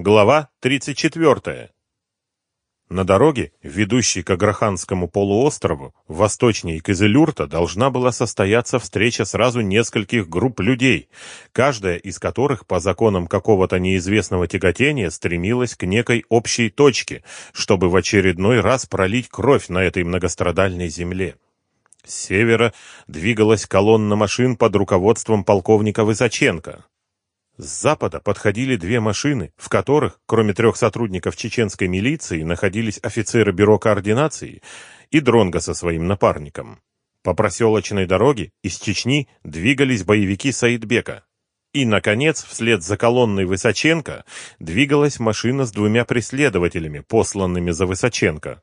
Глава 34. На дороге, ведущей к Аграханскому полуострову, восточнее Кизелюрта, должна была состояться встреча сразу нескольких групп людей, каждая из которых по законам какого-то неизвестного тяготения стремилась к некой общей точке, чтобы в очередной раз пролить кровь на этой многострадальной земле. С севера двигалась колонна машин под руководством полковника Высоченко. С запада подходили две машины, в которых, кроме трех сотрудников чеченской милиции, находились офицеры бюро координации и Дронга со своим напарником. По проселочной дороге из Чечни двигались боевики Саидбека. И, наконец, вслед за колонной Высоченко двигалась машина с двумя преследователями, посланными за Высоченко.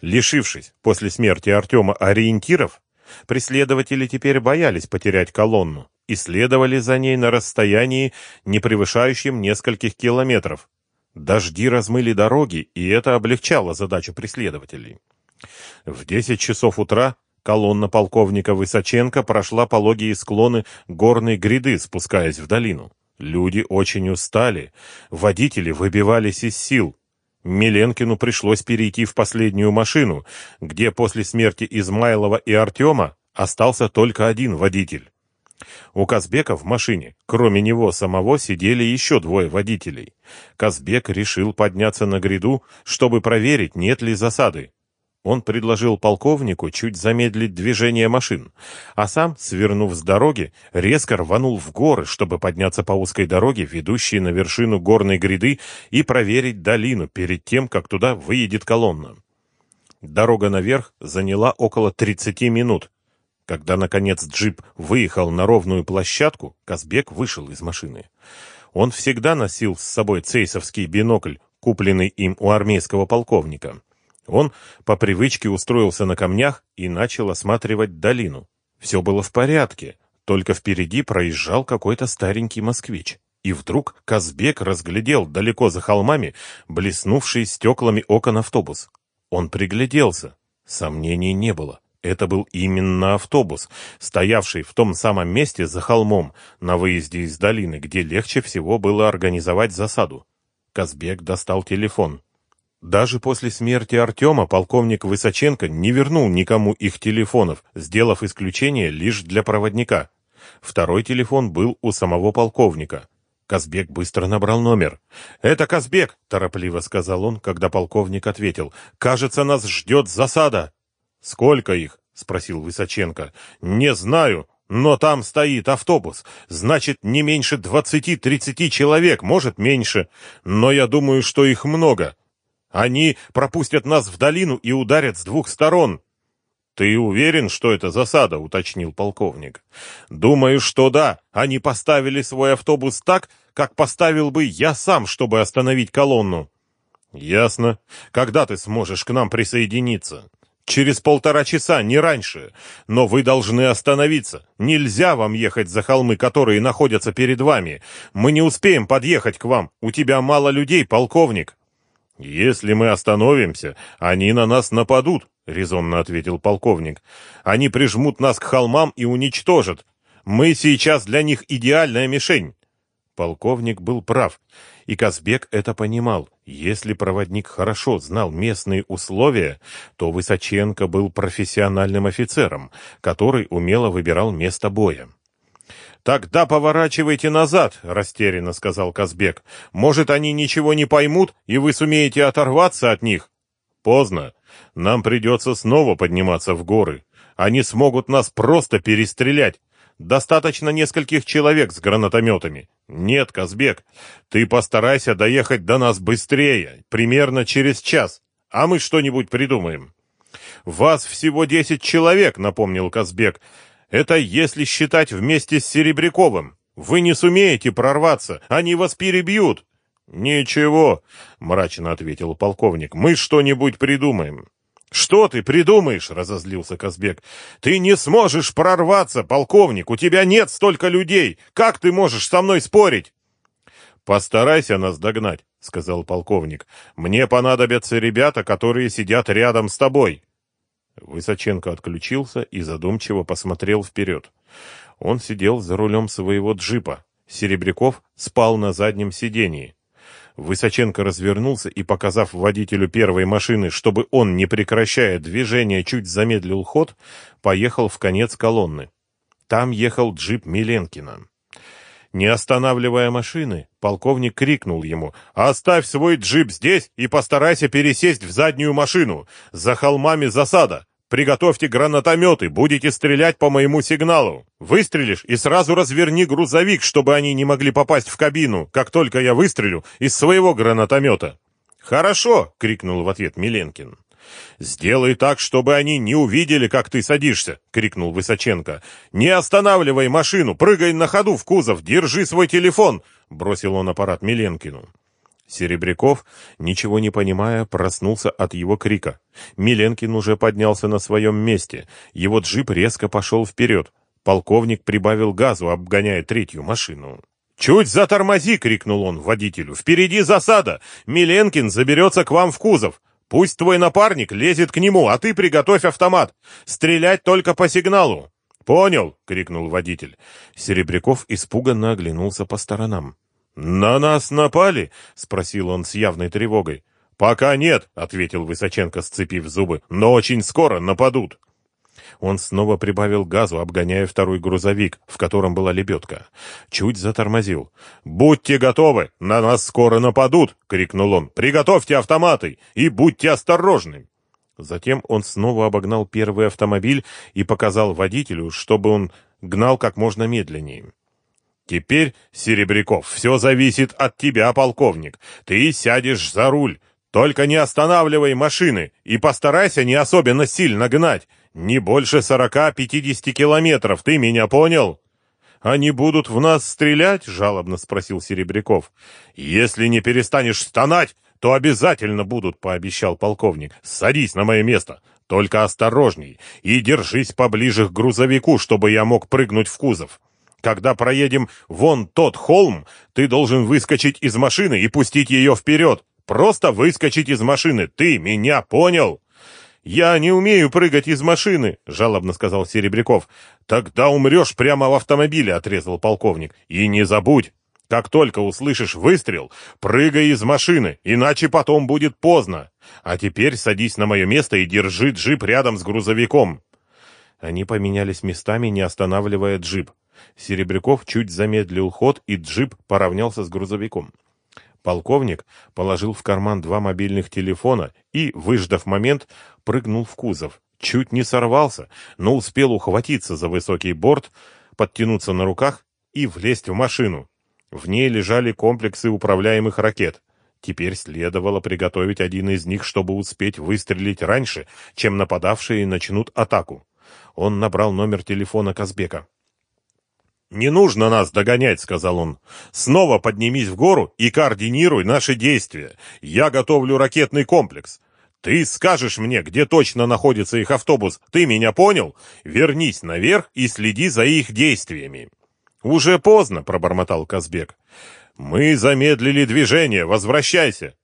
Лишившись после смерти Артема ориентиров, преследователи теперь боялись потерять колонну и следовали за ней на расстоянии, не превышающем нескольких километров. Дожди размыли дороги, и это облегчало задачу преследователей. В 10 часов утра колонна полковника Высоченко прошла пологие склоны горной гряды, спускаясь в долину. Люди очень устали, водители выбивались из сил. Миленкину пришлось перейти в последнюю машину, где после смерти Измайлова и Артема остался только один водитель. У Казбека в машине, кроме него самого, сидели еще двое водителей. Казбек решил подняться на гряду, чтобы проверить, нет ли засады. Он предложил полковнику чуть замедлить движение машин, а сам, свернув с дороги, резко рванул в горы, чтобы подняться по узкой дороге, ведущей на вершину горной гряды, и проверить долину перед тем, как туда выедет колонна. Дорога наверх заняла около 30 минут, когда, наконец, джип выехал на ровную площадку, Казбек вышел из машины. Он всегда носил с собой цейсовский бинокль, купленный им у армейского полковника. Он по привычке устроился на камнях и начал осматривать долину. Все было в порядке, только впереди проезжал какой-то старенький москвич. И вдруг Казбек разглядел далеко за холмами блеснувший стеклами окон автобус. Он пригляделся. Сомнений не было. Это был именно автобус, стоявший в том самом месте за холмом, на выезде из долины, где легче всего было организовать засаду. Казбек достал телефон. Даже после смерти Артема полковник Высоченко не вернул никому их телефонов, сделав исключение лишь для проводника. Второй телефон был у самого полковника. Казбек быстро набрал номер. «Это Казбек!» – торопливо сказал он, когда полковник ответил. «Кажется, нас ждет засада!» «Сколько их?» — спросил Высоченко. «Не знаю, но там стоит автобус. Значит, не меньше двадцати-тридцати человек, может, меньше. Но я думаю, что их много. Они пропустят нас в долину и ударят с двух сторон». «Ты уверен, что это засада?» — уточнил полковник. «Думаю, что да. Они поставили свой автобус так, как поставил бы я сам, чтобы остановить колонну». «Ясно. Когда ты сможешь к нам присоединиться?» Через полтора часа, не раньше. Но вы должны остановиться. Нельзя вам ехать за холмы, которые находятся перед вами. Мы не успеем подъехать к вам. У тебя мало людей, полковник. Если мы остановимся, они на нас нападут, резонно ответил полковник. Они прижмут нас к холмам и уничтожат. Мы сейчас для них идеальная мишень. Полковник был прав, и Казбек это понимал. Если проводник хорошо знал местные условия, то Высоченко был профессиональным офицером, который умело выбирал место боя. «Тогда поворачивайте назад», — растерянно сказал Казбек. «Может, они ничего не поймут, и вы сумеете оторваться от них?» «Поздно. Нам придется снова подниматься в горы. Они смогут нас просто перестрелять. Достаточно нескольких человек с гранатометами. Нет, Казбек, ты постарайся доехать до нас быстрее, примерно через час, а мы что-нибудь придумаем. Вас всего десять человек, напомнил Казбек. Это если считать вместе с Серебряковым. Вы не сумеете прорваться, они вас перебьют. Ничего, мрачно ответил полковник. Мы что-нибудь придумаем. «Что ты придумаешь?» — разозлился Казбек. «Ты не сможешь прорваться, полковник! У тебя нет столько людей! Как ты можешь со мной спорить?» «Постарайся нас догнать», — сказал полковник. «Мне понадобятся ребята, которые сидят рядом с тобой». Высоченко отключился и задумчиво посмотрел вперед. Он сидел за рулем своего джипа. Серебряков спал на заднем сидении. Высоченко развернулся и, показав водителю первой машины, чтобы он, не прекращая движения, чуть замедлил ход, поехал в конец колонны. Там ехал джип Миленкина. Не останавливая машины, полковник крикнул ему «Оставь свой джип здесь и постарайся пересесть в заднюю машину. За холмами засада. Приготовьте гранатометы, будете стрелять по моему сигналу. Выстрелишь и сразу разверни грузовик, чтобы они не могли попасть в кабину, как только я выстрелю из своего гранатомета». «Хорошо!» — крикнул в ответ Миленкин. «Сделай так, чтобы они не увидели, как ты садишься!» — крикнул Высоченко. «Не останавливай машину! Прыгай на ходу в кузов! Держи свой телефон!» — бросил он аппарат Миленкину. Серебряков, ничего не понимая, проснулся от его крика. Миленкин уже поднялся на своем месте. Его джип резко пошел вперед. Полковник прибавил газу, обгоняя третью машину. «Чуть затормози!» — крикнул он водителю. «Впереди засада! Миленкин заберется к вам в кузов! Пусть твой напарник лезет к нему, а ты приготовь автомат! Стрелять только по сигналу!» «Понял!» — крикнул водитель. Серебряков испуганно оглянулся по сторонам. «На нас напали?» — спросил он с явной тревогой. «Пока нет», — ответил Высоченко, сцепив зубы, — «но очень скоро нападут». Он снова прибавил газу, обгоняя второй грузовик, в котором была лебедка. Чуть затормозил. «Будьте готовы! На нас скоро нападут!» — крикнул он. «Приготовьте автоматы и будьте осторожны!» Затем он снова обогнал первый автомобиль и показал водителю, чтобы он гнал как можно медленнее. Теперь, Серебряков, все зависит от тебя, полковник. Ты сядешь за руль. Только не останавливай машины и постарайся не особенно сильно гнать. Не больше сорока-пятидесяти километров, ты меня понял? Они будут в нас стрелять? Жалобно спросил Серебряков. Если не перестанешь стонать, то обязательно будут, пообещал полковник. Садись на мое место. Только осторожней и держись поближе к грузовику, чтобы я мог прыгнуть в кузов. Когда проедем вон тот холм, ты должен выскочить из машины и пустить ее вперед. Просто выскочить из машины. Ты меня понял? Я не умею прыгать из машины, жалобно сказал Серебряков. Тогда умрешь прямо в автомобиле, отрезал полковник. И не забудь, как только услышишь выстрел, прыгай из машины, иначе потом будет поздно. А теперь садись на мое место и держи джип рядом с грузовиком. Они поменялись местами, не останавливая джип. Серебряков чуть замедлил ход, и джип поравнялся с грузовиком. Полковник положил в карман два мобильных телефона и, выждав момент, прыгнул в кузов. Чуть не сорвался, но успел ухватиться за высокий борт, подтянуться на руках и влезть в машину. В ней лежали комплексы управляемых ракет. Теперь следовало приготовить один из них, чтобы успеть выстрелить раньше, чем нападавшие начнут атаку. Он набрал номер телефона Казбека. «Не нужно нас догонять», — сказал он. «Снова поднимись в гору и координируй наши действия. Я готовлю ракетный комплекс. Ты скажешь мне, где точно находится их автобус. Ты меня понял? Вернись наверх и следи за их действиями». «Уже поздно», — пробормотал Казбек. «Мы замедлили движение. Возвращайся».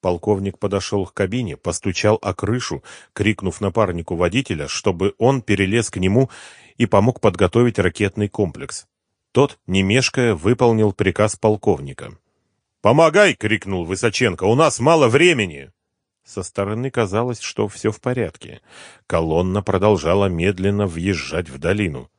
Полковник подошел к кабине, постучал о крышу, крикнув напарнику водителя, чтобы он перелез к нему и помог подготовить ракетный комплекс. Тот, не мешкая, выполнил приказ полковника. «Помогай!» — крикнул Высоченко. «У нас мало времени!» Со стороны казалось, что все в порядке. Колонна продолжала медленно въезжать в долину.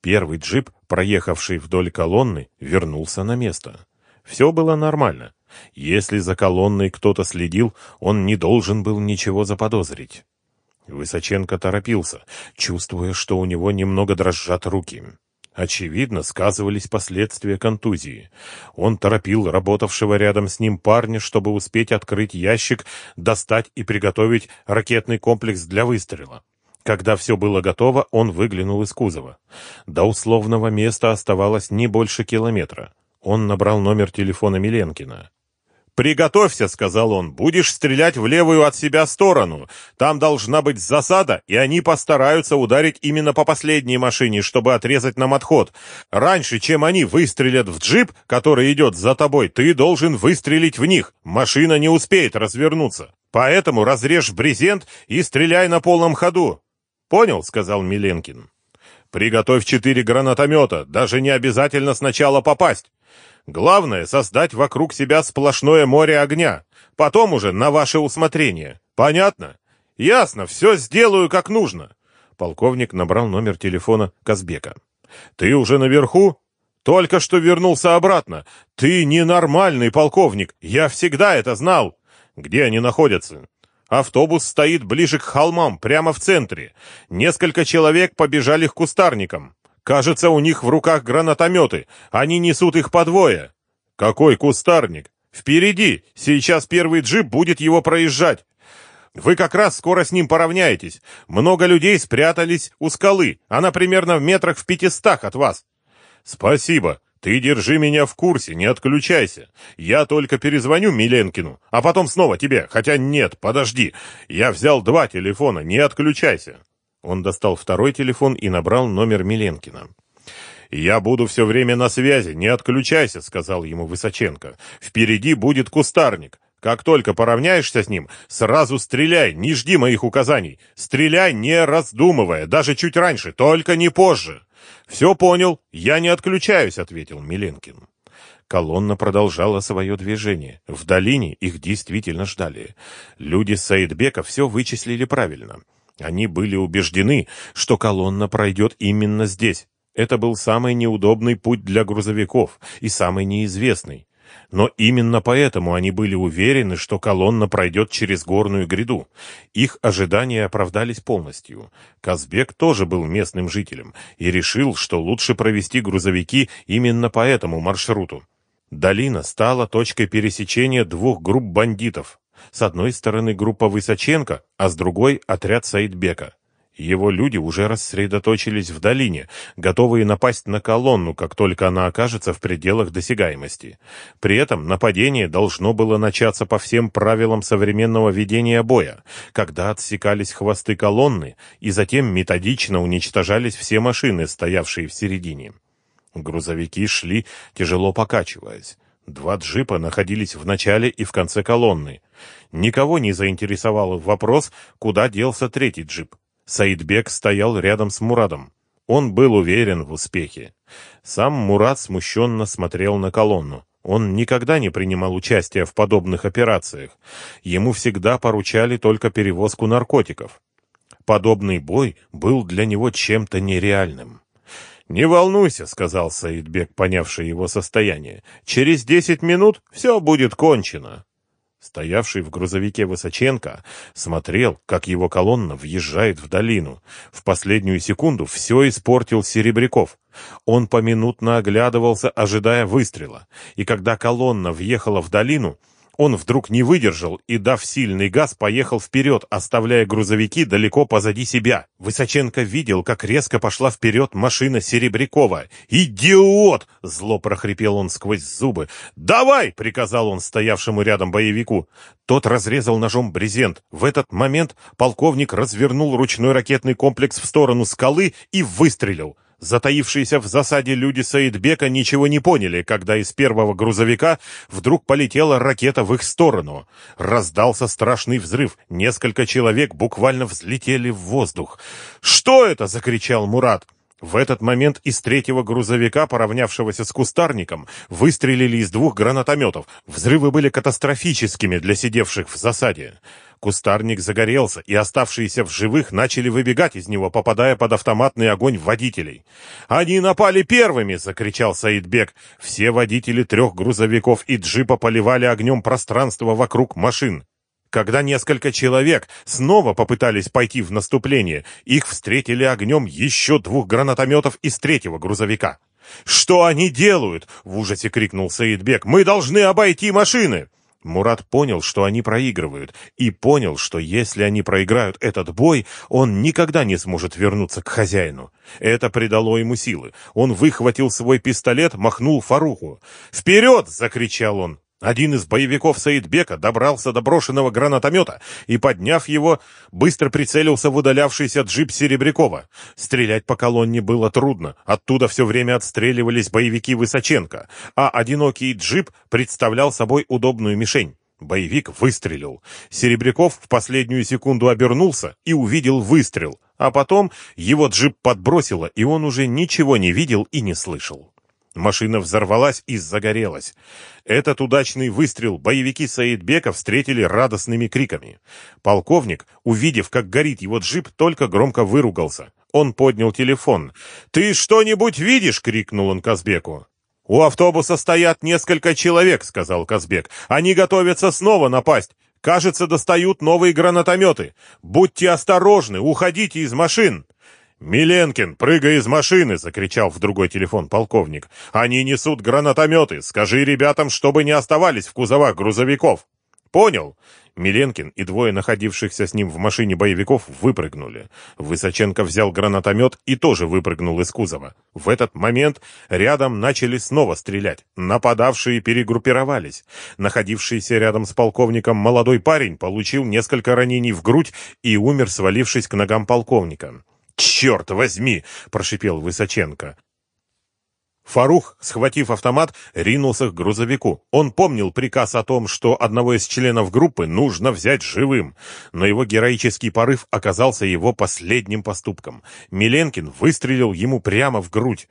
Первый джип, проехавший вдоль колонны, вернулся на место. Все было нормально. Если за колонной кто-то следил, он не должен был ничего заподозрить. Высоченко торопился, чувствуя, что у него немного дрожат руки. Очевидно, сказывались последствия контузии. Он торопил работавшего рядом с ним парня, чтобы успеть открыть ящик, достать и приготовить ракетный комплекс для выстрела. Когда все было готово, он выглянул из кузова. До условного места оставалось не больше километра. Он набрал номер телефона Миленкина. «Приготовься», — сказал он, — «будешь стрелять в левую от себя сторону. Там должна быть засада, и они постараются ударить именно по последней машине, чтобы отрезать нам отход. Раньше, чем они выстрелят в джип, который идет за тобой, ты должен выстрелить в них. Машина не успеет развернуться. Поэтому разрежь брезент и стреляй на полном ходу». «Понял», — сказал Миленкин. «Приготовь четыре гранатомета, даже не обязательно сначала попасть. Главное — создать вокруг себя сплошное море огня. Потом уже на ваше усмотрение. Понятно? Ясно, все сделаю как нужно. Полковник набрал номер телефона Казбека. Ты уже наверху? Только что вернулся обратно. Ты ненормальный полковник. Я всегда это знал. Где они находятся? Автобус стоит ближе к холмам, прямо в центре. Несколько человек побежали к кустарникам. Кажется, у них в руках гранатометы. Они несут их по двое. Какой кустарник? Впереди. Сейчас первый джип будет его проезжать. Вы как раз скоро с ним поравняетесь. Много людей спрятались у скалы. Она примерно в метрах в пятистах от вас. Спасибо. Ты держи меня в курсе, не отключайся. Я только перезвоню Миленкину, а потом снова тебе. Хотя нет, подожди. Я взял два телефона, не отключайся. Он достал второй телефон и набрал номер Миленкина. «Я буду все время на связи, не отключайся», — сказал ему Высоченко. «Впереди будет кустарник. Как только поравняешься с ним, сразу стреляй, не жди моих указаний. Стреляй, не раздумывая, даже чуть раньше, только не позже». «Все понял, я не отключаюсь», — ответил Миленкин. Колонна продолжала свое движение. В долине их действительно ждали. Люди Саидбека все вычислили правильно. Они были убеждены, что колонна пройдет именно здесь. Это был самый неудобный путь для грузовиков и самый неизвестный. Но именно поэтому они были уверены, что колонна пройдет через горную гряду. Их ожидания оправдались полностью. Казбек тоже был местным жителем и решил, что лучше провести грузовики именно по этому маршруту. Долина стала точкой пересечения двух групп бандитов. С одной стороны группа Высоченко, а с другой отряд Саидбека. Его люди уже рассредоточились в долине, готовые напасть на колонну, как только она окажется в пределах досягаемости. При этом нападение должно было начаться по всем правилам современного ведения боя, когда отсекались хвосты колонны и затем методично уничтожались все машины, стоявшие в середине. Грузовики шли, тяжело покачиваясь. Два джипа находились в начале и в конце колонны. Никого не заинтересовал вопрос, куда делся третий джип. Саидбек стоял рядом с Мурадом. Он был уверен в успехе. Сам Мурад смущенно смотрел на колонну. Он никогда не принимал участия в подобных операциях. Ему всегда поручали только перевозку наркотиков. Подобный бой был для него чем-то нереальным. «Не волнуйся», — сказал Саидбек, понявший его состояние. «Через десять минут все будет кончено». Стоявший в грузовике Высоченко смотрел, как его колонна въезжает в долину. В последнюю секунду все испортил Серебряков. Он поминутно оглядывался, ожидая выстрела. И когда колонна въехала в долину, он вдруг не выдержал и, дав сильный газ, поехал вперед, оставляя грузовики далеко позади себя. Высоченко видел, как резко пошла вперед машина Серебрякова. «Идиот!» — зло прохрипел он сквозь зубы. «Давай!» — приказал он стоявшему рядом боевику. Тот разрезал ножом брезент. В этот момент полковник развернул ручной ракетный комплекс в сторону скалы и выстрелил. Затаившиеся в засаде люди Саидбека ничего не поняли, когда из первого грузовика вдруг полетела ракета в их сторону. Раздался страшный взрыв, несколько человек буквально взлетели в воздух. «Что это?» — закричал Мурат. В этот момент из третьего грузовика, поравнявшегося с кустарником, выстрелили из двух гранатометов. Взрывы были катастрофическими для сидевших в засаде. Кустарник загорелся, и оставшиеся в живых начали выбегать из него, попадая под автоматный огонь водителей. «Они напали первыми!» — закричал Саидбек. Все водители трех грузовиков и джипа поливали огнем пространство вокруг машин. Когда несколько человек снова попытались пойти в наступление, их встретили огнем еще двух гранатометов из третьего грузовика. «Что они делают?» — в ужасе крикнул Саидбек. «Мы должны обойти машины!» Мурат понял, что они проигрывают, и понял, что если они проиграют этот бой, он никогда не сможет вернуться к хозяину. Это придало ему силы. Он выхватил свой пистолет, махнул Фаруху. «Вперед!» — закричал он. Один из боевиков Саидбека добрался до брошенного гранатомета и, подняв его, быстро прицелился в удалявшийся джип Серебрякова. Стрелять по колонне было трудно, оттуда все время отстреливались боевики Высоченко, а одинокий джип представлял собой удобную мишень. Боевик выстрелил. Серебряков в последнюю секунду обернулся и увидел выстрел, а потом его джип подбросило, и он уже ничего не видел и не слышал. Машина взорвалась и загорелась. Этот удачный выстрел боевики Саидбека встретили радостными криками. Полковник, увидев, как горит его джип, только громко выругался. Он поднял телефон. «Ты что-нибудь видишь?» — крикнул он Казбеку. «У автобуса стоят несколько человек», — сказал Казбек. «Они готовятся снова напасть. Кажется, достают новые гранатометы. Будьте осторожны, уходите из машин». «Миленкин, прыгай из машины!» — закричал в другой телефон полковник. «Они несут гранатометы. Скажи ребятам, чтобы не оставались в кузовах грузовиков». «Понял». Миленкин и двое находившихся с ним в машине боевиков выпрыгнули. Высоченко взял гранатомет и тоже выпрыгнул из кузова. В этот момент рядом начали снова стрелять. Нападавшие перегруппировались. Находившийся рядом с полковником молодой парень получил несколько ранений в грудь и умер, свалившись к ногам полковника. «Черт возьми!» – прошипел Высоченко. Фарух, схватив автомат, ринулся к грузовику. Он помнил приказ о том, что одного из членов группы нужно взять живым, но его героический порыв оказался его последним поступком. Миленкин выстрелил ему прямо в грудь.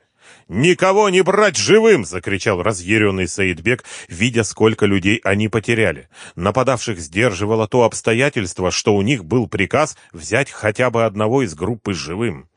«Никого не брать живым!» — закричал разъяренный Саидбек, видя, сколько людей они потеряли. Нападавших сдерживало то обстоятельство, что у них был приказ взять хотя бы одного из группы живым.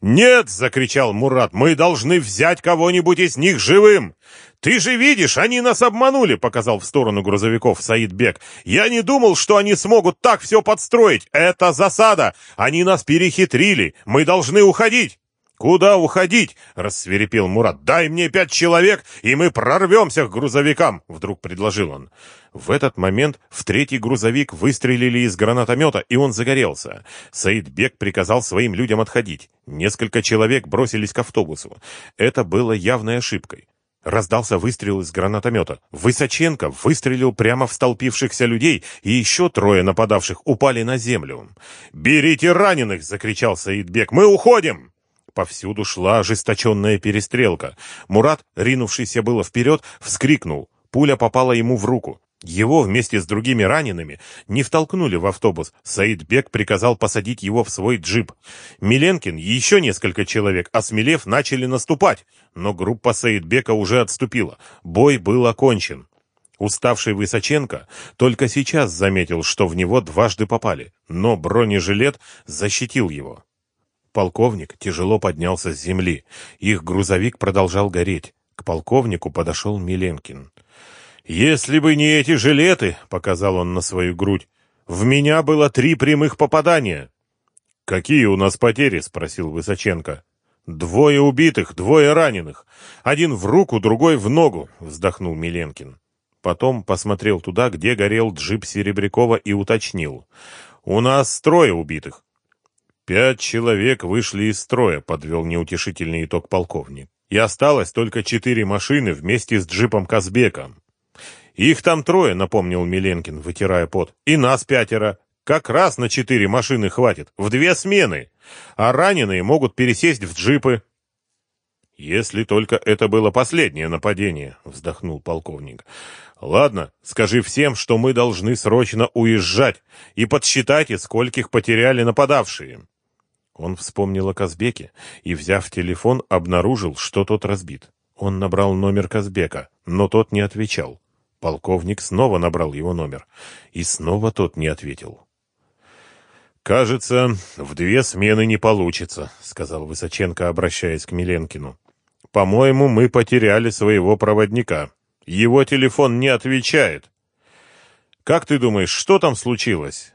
«Нет!» — закричал Мурат. «Мы должны взять кого-нибудь из них живым!» «Ты же видишь, они нас обманули!» — показал в сторону грузовиков Саидбек. «Я не думал, что они смогут так все подстроить! Это засада! Они нас перехитрили! Мы должны уходить!» «Куда уходить?» — рассверепел Мурат. «Дай мне пять человек, и мы прорвемся к грузовикам!» — вдруг предложил он. В этот момент в третий грузовик выстрелили из гранатомета, и он загорелся. Саидбек приказал своим людям отходить. Несколько человек бросились к автобусу. Это было явной ошибкой. Раздался выстрел из гранатомета. Высоченко выстрелил прямо в столпившихся людей, и еще трое нападавших упали на землю. «Берите раненых!» — закричал Саидбек. «Мы уходим!» Повсюду шла ожесточенная перестрелка. Мурат, ринувшийся было вперед, вскрикнул. Пуля попала ему в руку. Его вместе с другими ранеными не втолкнули в автобус. Саидбек приказал посадить его в свой джип. Миленкин и еще несколько человек, осмелев, начали наступать, но группа Саидбека уже отступила. Бой был окончен. Уставший Высоченко только сейчас заметил, что в него дважды попали, но бронежилет защитил его. Полковник тяжело поднялся с земли. Их грузовик продолжал гореть. К полковнику подошел Миленкин. «Если бы не эти жилеты», — показал он на свою грудь, — «в меня было три прямых попадания». «Какие у нас потери?» — спросил Высоченко. «Двое убитых, двое раненых. Один в руку, другой в ногу», — вздохнул Миленкин. Потом посмотрел туда, где горел джип Серебрякова и уточнил. «У нас трое убитых. Пять человек вышли из строя, подвел неутешительный итог полковник. И осталось только четыре машины вместе с джипом Казбеком. Их там трое, напомнил Миленкин, вытирая пот. И нас пятеро. Как раз на четыре машины хватит, в две смены. А раненые могут пересесть в джипы. Если только это было последнее нападение, вздохнул полковник. Ладно, скажи всем, что мы должны срочно уезжать, и подсчитайте, скольких потеряли нападавшие. Он вспомнил о Казбеке и, взяв телефон, обнаружил, что тот разбит. Он набрал номер Казбека, но тот не отвечал. Полковник снова набрал его номер, и снова тот не ответил. «Кажется, в две смены не получится», — сказал Высоченко, обращаясь к Миленкину. «По-моему, мы потеряли своего проводника. Его телефон не отвечает». «Как ты думаешь, что там случилось?»